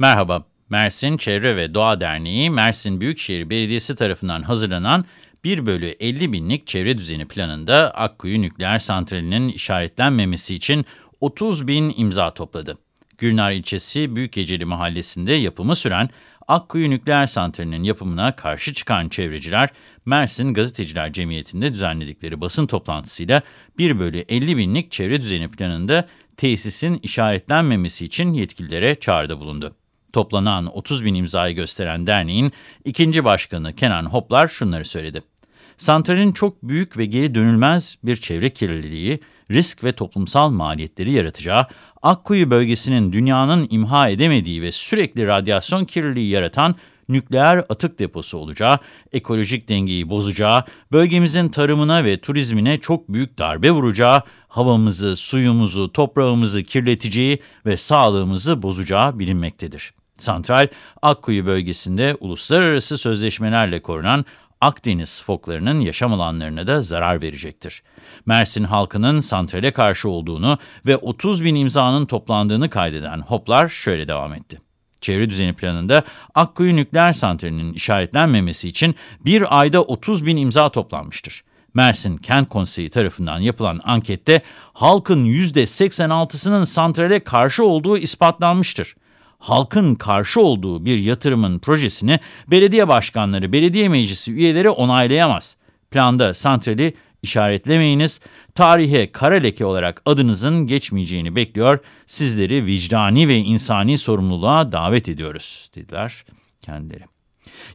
Merhaba, Mersin Çevre ve Doğa Derneği, Mersin Büyükşehir Belediyesi tarafından hazırlanan 1 bölü 50 binlik çevre düzeni planında Akkuyu Nükleer Santrali'nin işaretlenmemesi için 30 bin imza topladı. Gülnar ilçesi Büyükgeceli mahallesinde yapımı süren Akkuyu Nükleer Santrali'nin yapımına karşı çıkan çevreciler, Mersin Gazeteciler Cemiyeti'nde düzenledikleri basın toplantısıyla 1 bölü 50 binlik çevre düzeni planında tesisin işaretlenmemesi için yetkililere çağrıda bulundu. Toplanan 30 bin imzayı gösteren derneğin ikinci başkanı Kenan Hoplar şunları söyledi. Santralin çok büyük ve geri dönülmez bir çevre kirliliği, risk ve toplumsal maliyetleri yaratacağı, Akkuyu bölgesinin dünyanın imha edemediği ve sürekli radyasyon kirliliği yaratan nükleer atık deposu olacağı, ekolojik dengeyi bozacağı, bölgemizin tarımına ve turizmine çok büyük darbe vuracağı, havamızı, suyumuzu, toprağımızı kirleteceği ve sağlığımızı bozacağı bilinmektedir. Santral, Akkuyu bölgesinde uluslararası sözleşmelerle korunan Akdeniz foklarının yaşam alanlarına da zarar verecektir. Mersin halkının santrale karşı olduğunu ve 30 bin imzanın toplandığını kaydeden Hoplar şöyle devam etti. Çevre düzeni planında Akkuyu Nükleer Santrali'nin işaretlenmemesi için bir ayda 30 bin imza toplanmıştır. Mersin Kent Konseyi tarafından yapılan ankette halkın %86'sının santrale karşı olduğu ispatlanmıştır halkın karşı olduğu bir yatırımın projesini belediye başkanları, belediye meclisi üyeleri onaylayamaz. Planda santrali işaretlemeyiniz, tarihe kara leke olarak adınızın geçmeyeceğini bekliyor, sizleri vicdani ve insani sorumluluğa davet ediyoruz, dediler kendileri.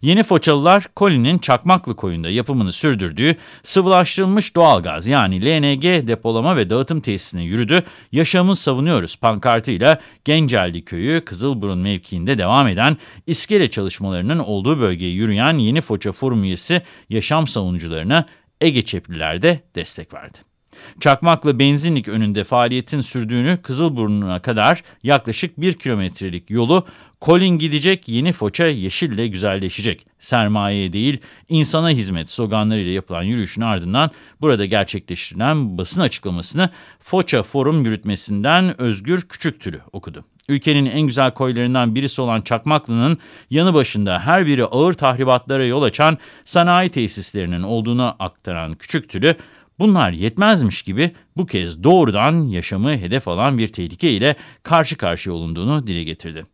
Yeni Foçalılar, Koli'nin Çakmaklı koyunda yapımını sürdürdüğü sıvılaştırılmış doğalgaz yani LNG depolama ve dağıtım tesisine yürüdü. Yaşamı savunuyoruz pankartıyla Gencelli Köyü Kızılburun mevkiinde devam eden iskele çalışmalarının olduğu bölgeye yürüyen Yeni Foça Forum üyesi yaşam savunucularına Ege Çepliler de destek verdi. Çakmaklı benzinlik önünde faaliyetin sürdüğünü Kızılburnu'na kadar yaklaşık bir kilometrelik yolu Kolin gidecek, yeni Foça yeşille güzelleşecek. Sermayeye değil, insana hizmet sloganlarıyla yapılan yürüyüşün ardından burada gerçekleştirilen basın açıklamasını Foça Forum yürütmesinden Özgür Küçüktülü okudu. Ülkenin en güzel koylarından birisi olan Çakmaklı'nın yanı başında her biri ağır tahribatlara yol açan sanayi tesislerinin olduğunu aktaran Küçüktülü, Bunlar yetmezmiş gibi bu kez doğrudan yaşamı hedef alan bir tehlike ile karşı karşıya olunduğunu dile getirdi.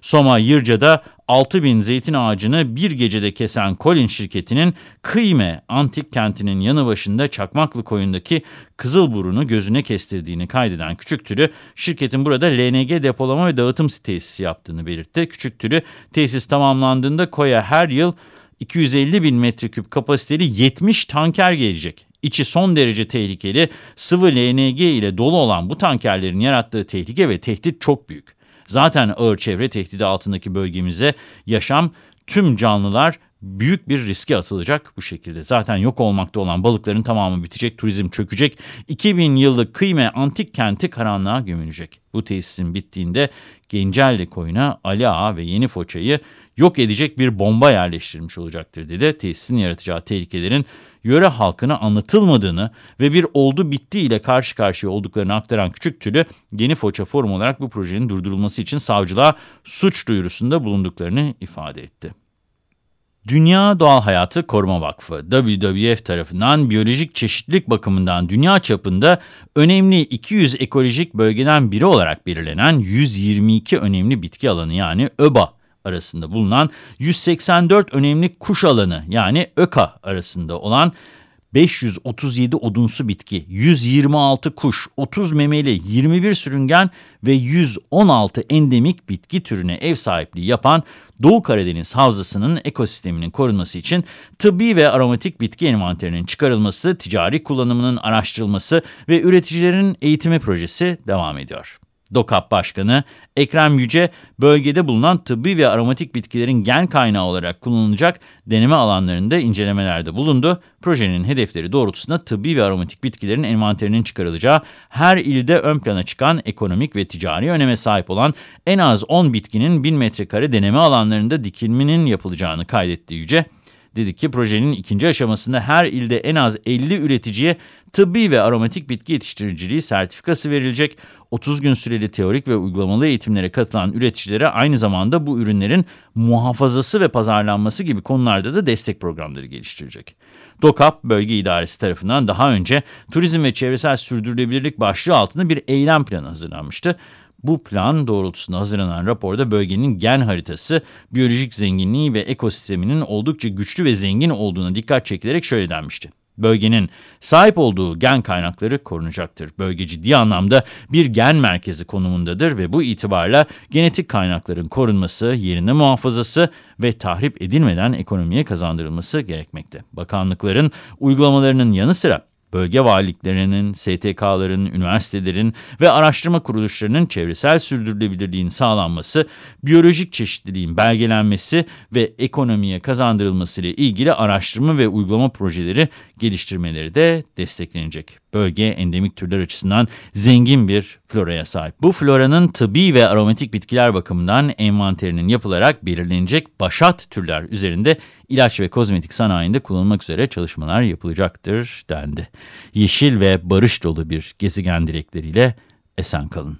Soma Yırca'da 6 bin zeytin ağacını bir gecede kesen Colin şirketinin Kıyme antik kentinin yanı başında Çakmaklı koyundaki Kızılburun'u gözüne kestirdiğini kaydeden Küçüktülü, şirketin burada LNG depolama ve dağıtım tesisi yaptığını belirtti. Küçüktülü, tesis tamamlandığında koya her yıl 250 bin metreküp kapasiteli 70 tanker gelecek. İçi son derece tehlikeli, sıvı LNG ile dolu olan bu tankerlerin yarattığı tehlike ve tehdit çok büyük. Zaten ağır çevre tehdidi altındaki bölgemize yaşam, tüm canlılar büyük bir riske atılacak bu şekilde. Zaten yok olmakta olan balıkların tamamı bitecek, turizm çökecek. 2000 yıllık kıyme antik kenti karanlığa gömülecek. Bu tesisin bittiğinde Gencelli koyuna Ali Ağa ve Yeni Foça'yı yok edecek bir bomba yerleştirilmiş olacaktır dedi. Tesisin yaratacağı tehlikelerin yöre halkına anlatılmadığını ve bir oldu bitti ile karşı karşıya olduklarını aktaran Küçük Tülü, Yeni Foça Forum olarak bu projenin durdurulması için savcılığa suç duyurusunda bulunduklarını ifade etti. Dünya Doğal Hayatı Koruma Vakfı, WWF tarafından biyolojik çeşitlilik bakımından dünya çapında önemli 200 ekolojik bölgeden biri olarak belirlenen 122 önemli bitki alanı yani ÖBA arasında bulunan 184 önemli kuş alanı yani ÖKA arasında olan 537 odunsu bitki, 126 kuş, 30 memeli, 21 sürüngen ve 116 endemik bitki türüne ev sahipliği yapan Doğu Karadeniz Havzası'nın ekosisteminin korunması için tıbbi ve aromatik bitki envanterinin çıkarılması, ticari kullanımının araştırılması ve üreticilerin eğitimi projesi devam ediyor. DOKAP Başkanı Ekrem Yüce, bölgede bulunan tıbbi ve aromatik bitkilerin gen kaynağı olarak kullanılacak deneme alanlarında incelemelerde bulundu. Projenin hedefleri doğrultusunda tıbbi ve aromatik bitkilerin envanterinin çıkarılacağı, her ilde ön plana çıkan ekonomik ve ticari öneme sahip olan en az 10 bitkinin 1000 metrekare deneme alanlarında dikilminin yapılacağını kaydetti Yüce. Dedi ki projenin ikinci aşamasında her ilde en az 50 üreticiye tıbbi ve aromatik bitki yetiştiriciliği sertifikası verilecek. 30 gün süreli teorik ve uygulamalı eğitimlere katılan üreticilere aynı zamanda bu ürünlerin muhafazası ve pazarlanması gibi konularda da destek programları geliştirecek. DOKAP Bölge İdaresi tarafından daha önce turizm ve çevresel sürdürülebilirlik başlığı altında bir eylem planı hazırlanmıştı. Bu plan doğrultusunda hazırlanan raporda bölgenin gen haritası, biyolojik zenginliği ve ekosisteminin oldukça güçlü ve zengin olduğuna dikkat çekilerek şöyle denmişti. Bölgenin sahip olduğu gen kaynakları korunacaktır. Bölge ciddi anlamda bir gen merkezi konumundadır ve bu itibarla genetik kaynakların korunması, yerinde muhafazası ve tahrip edilmeden ekonomiye kazandırılması gerekmekte. Bakanlıkların uygulamalarının yanı sıra bölge valiliklerinin, STK'ların, üniversitelerin ve araştırma kuruluşlarının çevresel sürdürülebilirliğin sağlanması, biyolojik çeşitliliğin belgelenmesi ve ekonomiye kazandırılması ile ilgili araştırma ve uygulama projeleri geliştirmeleri de desteklenecek. Bölge endemik türler açısından zengin bir floraya sahip. Bu floranın tıbbi ve aromatik bitkiler bakımından envanterinin yapılarak belirlenecek başat türler üzerinde ilaç ve kozmetik sanayinde kullanılmak üzere çalışmalar yapılacaktır dendi. Yeşil ve barış dolu bir gezegen dilekleriyle esen kalın.